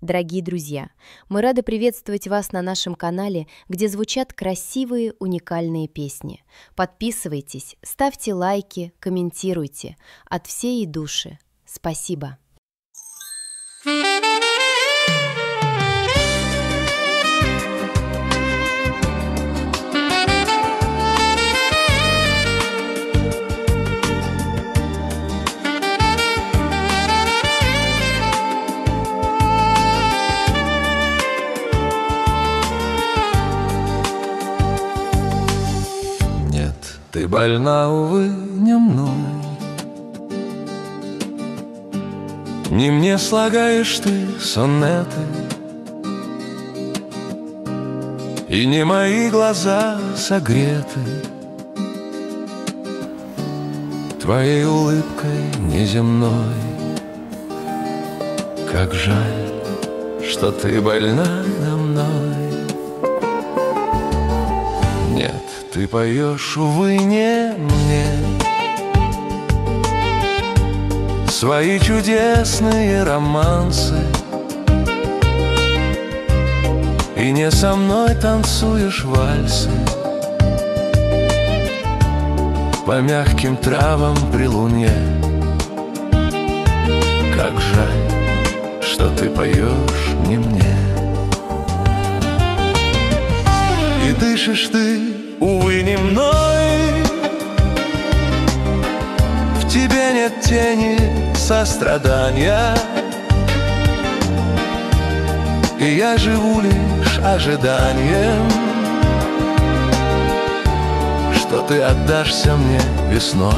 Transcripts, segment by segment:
Дорогие друзья, мы рады приветствовать вас на нашем канале, где звучат красивые, уникальные песни. Подписывайтесь, ставьте лайки, комментируйте. От всей души. Спасибо. Ты больна, увы, не мной. Не мне слагаешь ты сонеты. И не мои глаза согреты. Твоей улыбкой неземной. Как жаль, что ты больна на мной ты поешь, увы, не мне. Свои чудесные романсы. И не со мной танцуешь вальсы. По мягким травам при луне. Как жаль, что ты поешь не мне. И дышишь ты, увы, не мной. В тебе нет тени сострадания. И я живу лишь ожиданием Что ты отдашься мне весной.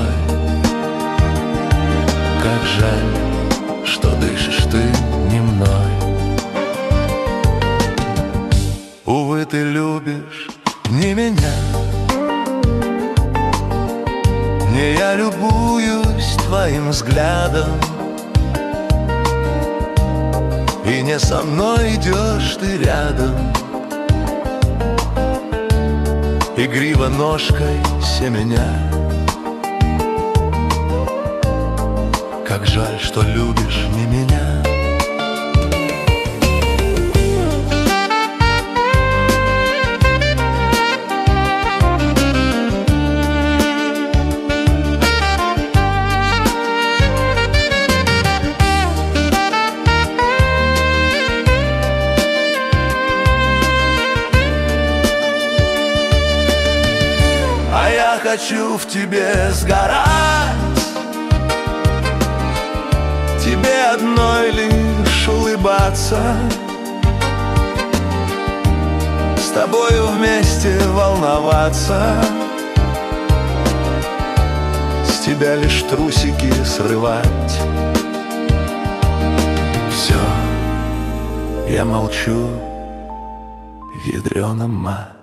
Как жаль, что дышишь ты не мной. Увы, ты любишь не меня. Не я любуюсь твоим взглядом. И не со мной идешь ты рядом. Игриво ножкой семеня Как жаль, что любишь не меня А я хочу в тебе сгорать. Тебе одной лишь улыбаться. С тобою вместе волноваться. С тебя лишь трусики срывать. Все, я молчу, ядрена мать